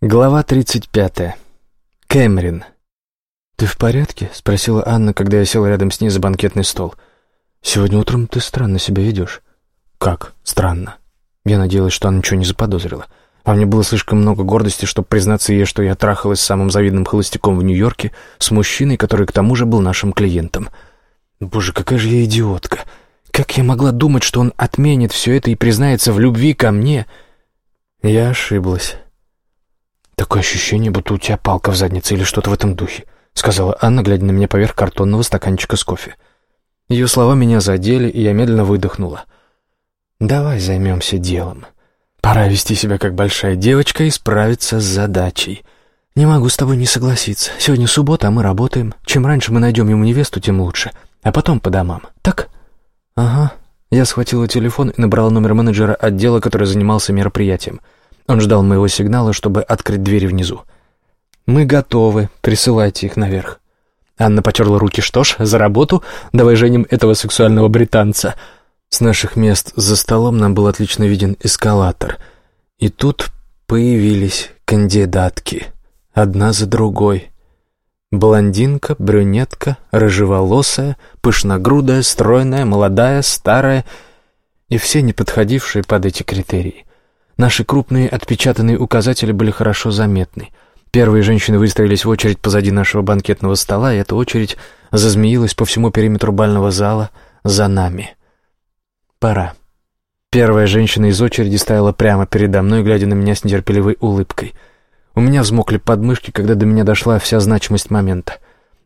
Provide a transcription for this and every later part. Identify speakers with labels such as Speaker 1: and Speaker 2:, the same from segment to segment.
Speaker 1: Глава 35. Кэмрин. «Ты в порядке?» — спросила Анна, когда я сел рядом с ней за банкетный стол. «Сегодня утром ты странно себя ведешь». «Как? Странно?» Я надеялась, что она ничего не заподозрила. А мне было слишком много гордости, чтобы признаться ей, что я трахалась с самым завидным холостяком в Нью-Йорке, с мужчиной, который к тому же был нашим клиентом. Боже, какая же я идиотка! Как я могла думать, что он отменит все это и признается в любви ко мне? Я ошиблась. «Такое ощущение, будто у тебя палка в заднице или что-то в этом духе», — сказала Анна, глядя на меня поверх картонного стаканчика с кофе. Ее слова меня задели, и я медленно выдохнула. «Давай займемся делом. Пора вести себя как большая девочка и справиться с задачей. Не могу с тобой не согласиться. Сегодня суббота, а мы работаем. Чем раньше мы найдем ему невесту, тем лучше. А потом по домам. Так?» «Ага». Я схватила телефон и набрала номер менеджера отдела, который занимался мероприятием — он ждал моего сигнала, чтобы открыть двери внизу. «Мы готовы. Присылайте их наверх». Анна потерла руки. «Что ж, за работу. Давай женим этого сексуального британца». С наших мест за столом нам был отлично виден эскалатор. И тут появились кандидатки. Одна за другой. Блондинка, брюнетка, рыжеволосая, пышногрудая, стройная, молодая, старая и все не подходившие под эти критерии. Наши крупные отпечатанные указатели были хорошо заметны. Первые женщины выстроились в очередь позади нашего банкетного стола, и эта очередь зазмеилась по всему периметру бального зала за нами. Пора. Первая женщина из очереди стояла прямо передо мной, глядя на меня с нетерпеливой улыбкой. У меня взмокли подмышки, когда до меня дошла вся значимость момента.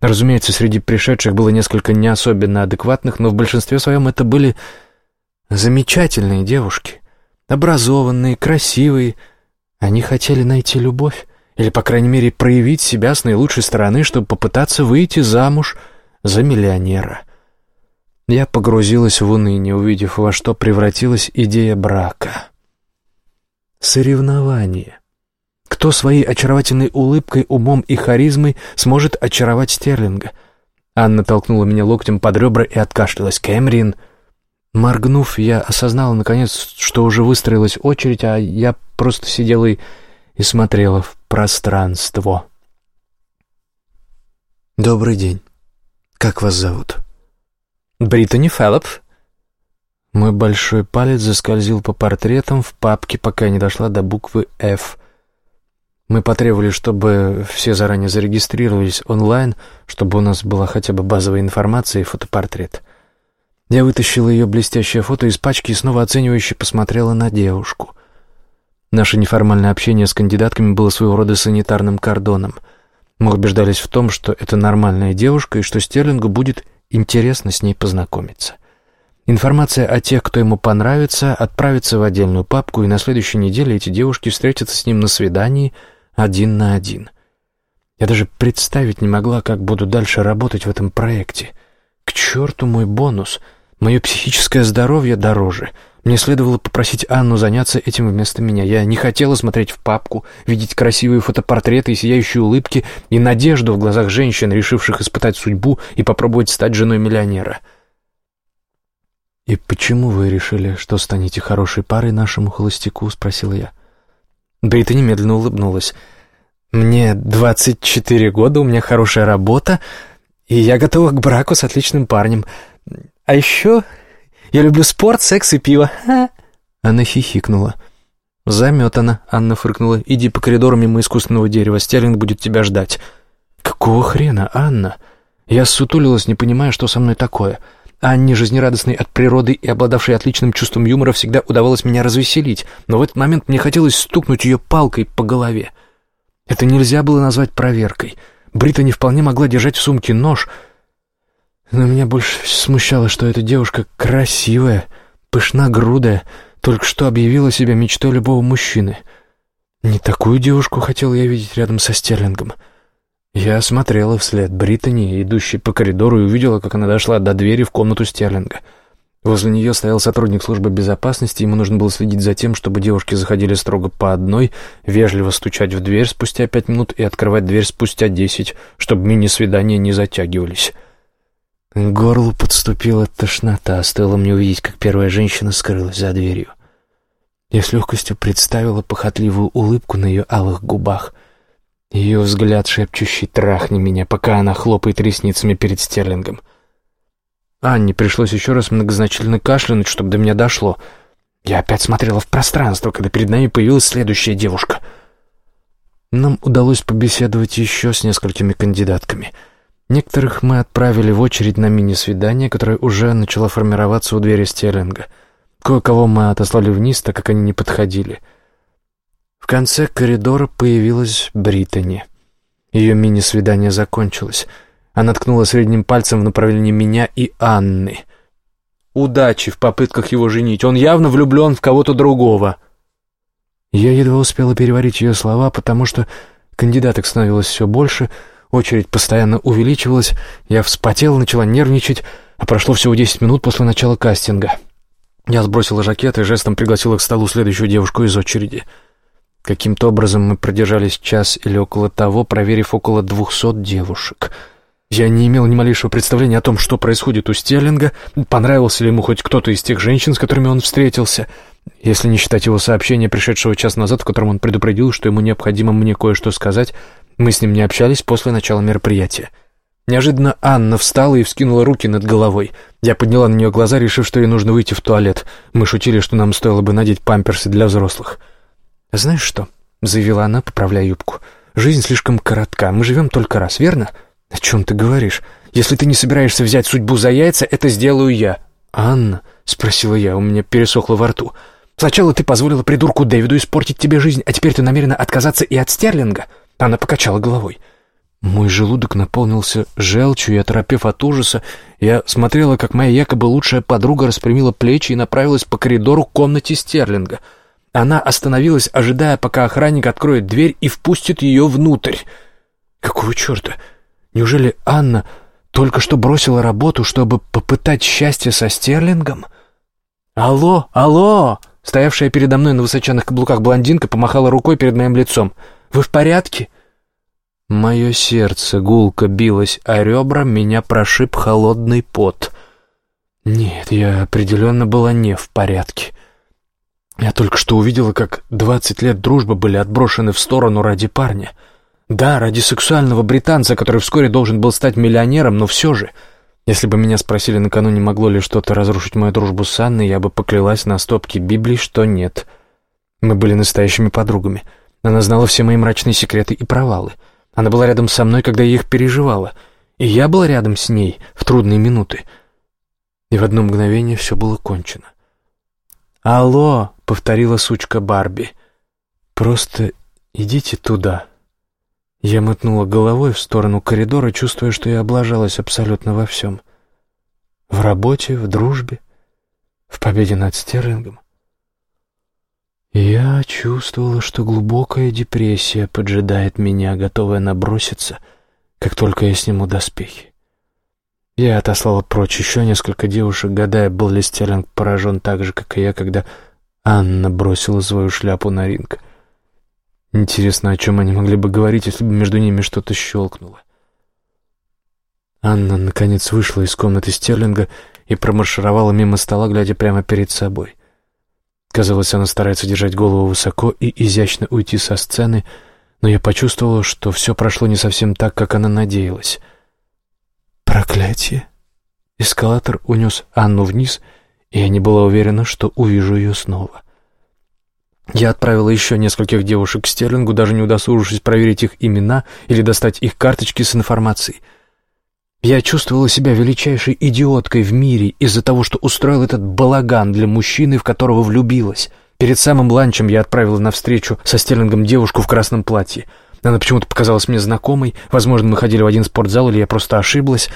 Speaker 1: Разумеется, среди пришедших было несколько не особенно адекватных, но в большинстве своем это были замечательные девушки образованные, красивые. Они хотели найти любовь, или, по крайней мере, проявить себя с наилучшей стороны, чтобы попытаться выйти замуж за миллионера. Я погрузилась в уныние, увидев, во что превратилась идея брака. Соревнование. Кто своей очаровательной улыбкой, умом и харизмой сможет очаровать Стерлинга? Анна толкнула меня локтем под ребра и откашлялась. «Кэмрин!» Моргнув, я осознала, наконец, что уже выстроилась очередь, а я просто сидела и, и смотрела в пространство. «Добрый день. Как вас зовут?» «Британи Феллоп». Мой большой палец заскользил по портретам в папке, пока не дошла до буквы «Ф». Мы потребовали, чтобы все заранее зарегистрировались онлайн, чтобы у нас была хотя бы базовая информация и фотопортрет. Я вытащила ее блестящее фото из пачки и снова оценивающе посмотрела на девушку. Наше неформальное общение с кандидатками было своего рода санитарным кордоном. Мы убеждались в том, что это нормальная девушка и что Стерлингу будет интересно с ней познакомиться. Информация о тех, кто ему понравится, отправится в отдельную папку, и на следующей неделе эти девушки встретятся с ним на свидании один на один. Я даже представить не могла, как буду дальше работать в этом проекте. К черту мой бонус — Мое психическое здоровье дороже. Мне следовало попросить Анну заняться этим вместо меня. Я не хотела смотреть в папку, видеть красивые фотопортреты и сияющие улыбки и надежду в глазах женщин, решивших испытать судьбу и попробовать стать женой миллионера. «И почему вы решили, что станете хорошей парой нашему холостяку?» — спросила я. Брита немедленно улыбнулась. «Мне двадцать четыре года, у меня хорошая работа, и я готова к браку с отличным парнем». А еще я люблю спорт, секс и пиво. Она хихикнула. «Заметана», — Анна фыркнула. «Иди по коридору мимо искусственного дерева, Стерлинг будет тебя ждать». «Какого хрена, Анна?» Я сутулилась, не понимая, что со мной такое. Анне, жизнерадостной от природы и обладавшей отличным чувством юмора, всегда удавалось меня развеселить, но в этот момент мне хотелось стукнуть ее палкой по голове. Это нельзя было назвать проверкой. Брита не вполне могла держать в сумке нож — но меня больше смущало, что эта девушка красивая, пышногрудая, только что объявила себя мечтой любого мужчины. Не такую девушку хотел я видеть рядом со Стерлингом. Я смотрела вслед Британи, идущей по коридору, и увидела, как она дошла до двери в комнату Стерлинга. Возле нее стоял сотрудник службы безопасности, ему нужно было следить за тем, чтобы девушки заходили строго по одной, вежливо стучать в дверь спустя пять минут и открывать дверь спустя десять, чтобы мини-свидания не затягивались. К горлу подступила тошнота, стоило мне увидеть, как первая женщина скрылась за дверью. Я с легкостью представила похотливую улыбку на ее алых губах, ее взгляд, шепчущий «трахни меня», пока она хлопает ресницами перед Стерлингом. Анне пришлось еще раз многозначительно кашлянуть, чтобы до меня дошло. Я опять смотрела в пространство, когда перед нами появилась следующая девушка. Нам удалось побеседовать еще с несколькими кандидатками — Некоторых мы отправили в очередь на мини-свидание, которое уже начало формироваться у двери Стерлинга. Кое-кого мы отослали вниз, так как они не подходили. В конце коридора появилась Британи. Ее мини-свидание закончилось. Она ткнула средним пальцем в направлении меня и Анны. «Удачи в попытках его женить. Он явно влюблен в кого-то другого». Я едва успела переварить ее слова, потому что кандидаток становилось все больше — Очередь постоянно увеличивалась, я вспотела, начала нервничать, а прошло всего десять минут после начала кастинга. Я сбросила жакет и жестом пригласила к столу следующую девушку из очереди. Каким-то образом мы продержались час или около того, проверив около двухсот девушек. Я не имел ни малейшего представления о том, что происходит у Стерлинга, понравился ли ему хоть кто-то из тех женщин, с которыми он встретился, если не считать его сообщения, пришедшего час назад, в котором он предупредил, что ему необходимо мне кое-что сказать, мы с ним не общались после начала мероприятия. Неожиданно Анна встала и вскинула руки над головой. Я подняла на нее глаза, решив, что ей нужно выйти в туалет. Мы шутили, что нам стоило бы надеть памперсы для взрослых. «Знаешь что?» — заявила она, поправляя юбку. «Жизнь слишком коротка, мы живем только раз, верно?» «О чем ты говоришь? Если ты не собираешься взять судьбу за яйца, это сделаю я». «Анна?» — спросила я, у меня пересохло во рту. «Сначала ты позволила придурку Дэвиду испортить тебе жизнь, а теперь ты намерена отказаться и от Стерлинга?» Она покачала головой. Мой желудок наполнился желчью, и, оторопев от ужаса, я смотрела, как моя якобы лучшая подруга распрямила плечи и направилась по коридору к комнате Стерлинга. Она остановилась, ожидая, пока охранник откроет дверь и впустит ее внутрь. Какого черта? Неужели Анна только что бросила работу, чтобы попытать счастье со Стерлингом? «Алло, алло!» Стоявшая передо мной на высоченных каблуках блондинка помахала рукой перед моим лицом. «Вы в порядке?» Мое сердце гулко билось, а ребра меня прошиб холодный пот. Нет, я определенно была не в порядке. Я только что увидела, как двадцать лет дружбы были отброшены в сторону ради парня. Да, ради сексуального британца, который вскоре должен был стать миллионером, но все же... Если бы меня спросили накануне, могло ли что-то разрушить мою дружбу с Анной, я бы поклялась на стопке Библии, что нет. Мы были настоящими подругами. Она знала все мои мрачные секреты и провалы — она была рядом со мной, когда я их переживала, и я была рядом с ней в трудные минуты. И в одно мгновение все было кончено. «Алло!» — повторила сучка Барби. «Просто идите туда». Я мотнула головой в сторону коридора, чувствуя, что я облажалась абсолютно во всем. В работе, в дружбе, в победе над Стерлингом. Я чувствовала, что глубокая депрессия поджидает меня, готовая наброситься, как только я сниму доспехи. Я отослала прочь еще несколько девушек, гадая, был ли Стерлинг поражен так же, как и я, когда Анна бросила свою шляпу на ринг. Интересно, о чем они могли бы говорить, если бы между ними что-то щелкнуло. Анна, наконец, вышла из комнаты Стерлинга и промаршировала мимо стола, глядя прямо перед собой. Казалось, она старается держать голову высоко и изящно уйти со сцены, но я почувствовала, что все прошло не совсем так, как она надеялась. Проклятие! Эскалатор унес Анну вниз, и я не была уверена, что увижу ее снова. Я отправила еще нескольких девушек к Стерлингу, даже не удосужившись проверить их имена или достать их карточки с информацией — я чувствовала себя величайшей идиоткой в мире из-за того, что устроил этот балаган для мужчины, в которого влюбилась. Перед самым ланчем я отправила на встречу со Стерлингом девушку в красном платье. Она почему-то показалась мне знакомой. Возможно, мы ходили в один спортзал, или я просто ошиблась.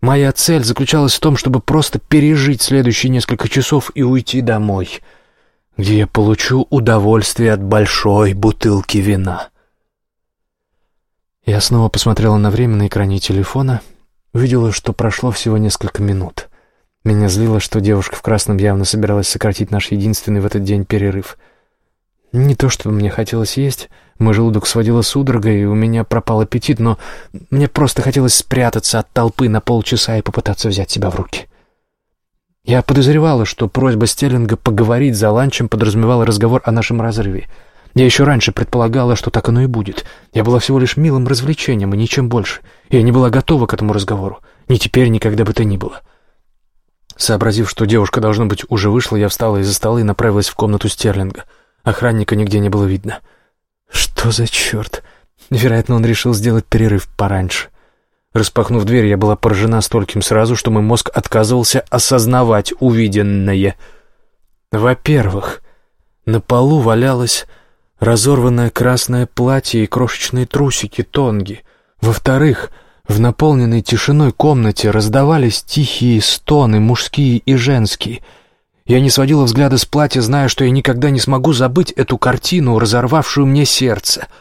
Speaker 1: Моя цель заключалась в том, чтобы просто пережить следующие несколько часов и уйти домой, где я получу удовольствие от большой бутылки вина. Я снова посмотрела на время на экране телефона — Увидела, что прошло всего несколько минут. Меня злило, что девушка в красном явно собиралась сократить наш единственный в этот день перерыв. Не то, чтобы мне хотелось есть, мой желудок сводило судорогой, и у меня пропал аппетит, но мне просто хотелось спрятаться от толпы на полчаса и попытаться взять себя в руки. Я подозревала, что просьба Стерлинга поговорить за ланчем подразумевала разговор о нашем разрыве. Я еще раньше предполагала, что так оно и будет. Я была всего лишь милым развлечением и ничем больше. Я не была готова к этому разговору. Ни теперь, ни когда бы то ни было. Сообразив, что девушка, должно быть, уже вышла, я встала из-за стола и направилась в комнату Стерлинга. Охранника нигде не было видно. Что за черт? Вероятно, он решил сделать перерыв пораньше. Распахнув дверь, я была поражена стольким сразу, что мой мозг отказывался осознавать увиденное. Во-первых, на полу валялось разорванное красное платье и крошечные трусики Тонги. Во-вторых, в наполненной тишиной комнате раздавались тихие стоны, мужские и женские. Я не сводила взгляда с платья, зная, что я никогда не смогу забыть эту картину, разорвавшую мне сердце —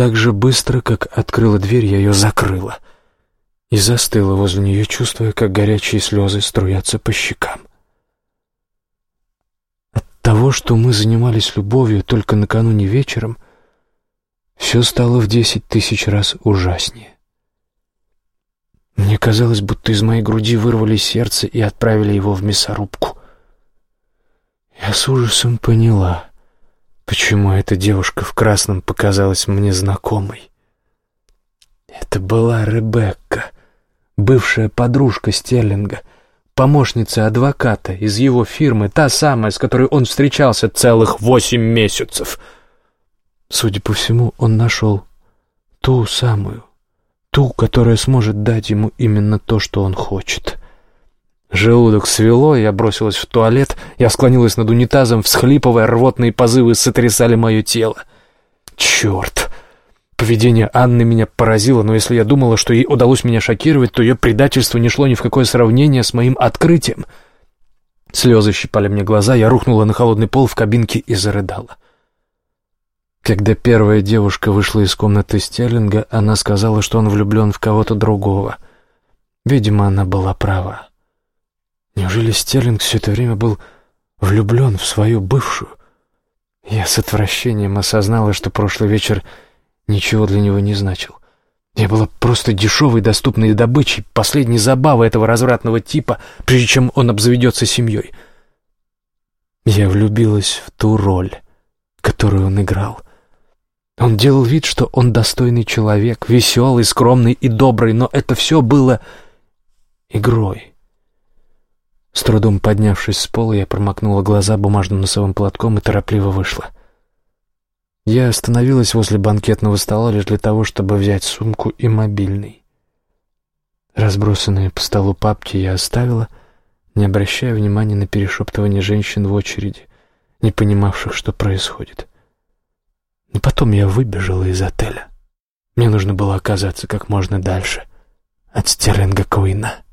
Speaker 1: так же быстро, как открыла дверь, я ее закрыла и застыла возле нее, чувствуя, как горячие слезы струятся по щекам. Того, что мы занимались любовью только накануне вечером, все стало в десять тысяч раз ужаснее. Мне казалось, будто из моей груди вырвали сердце и отправили его в мясорубку. Я с ужасом поняла — Почему эта девушка в красном показалась мне знакомой? Это была Ребекка, бывшая подружка Стерлинга, помощница адвоката из его фирмы, та самая, с которой он встречался целых восемь месяцев. Судя по всему, он нашел ту самую, ту, которая сможет дать ему именно то, что он хочет. Желудок свело, я бросилась в туалет, я склонилась над унитазом, всхлипывая, рвотные позывы сотрясали мое тело. Черт! Поведение Анны меня поразило, но если я думала, что ей удалось меня шокировать, то ее предательство не шло ни в какое сравнение с моим открытием. Слезы щипали мне глаза, я рухнула на холодный пол в кабинке и зарыдала. Когда первая девушка вышла из комнаты Стерлинга, она сказала, что он влюблен в кого-то другого. Видимо, она была права. Неужели Стерлинг все это время был влюблен в свою бывшую? Я с отвращением осознала, что прошлый вечер ничего для него не значил. Я была просто дешевой доступной добычей, последней забавой этого развратного типа, прежде чем он обзаведется семьей. Я влюбилась в ту роль, которую он играл. Он делал вид, что он достойный человек, веселый, скромный и добрый, но это все было игрой. С трудом поднявшись с пола, я промокнула глаза бумажным носовым платком и торопливо вышла. Я остановилась возле банкетного стола лишь для того, чтобы взять сумку и мобильный. Разбросанные по столу папки я оставила, не обращая внимания на перешептывание женщин в очереди, не понимавших, что происходит. Но потом я выбежала из отеля. Мне нужно было оказаться как можно дальше от Стерлинга Куина.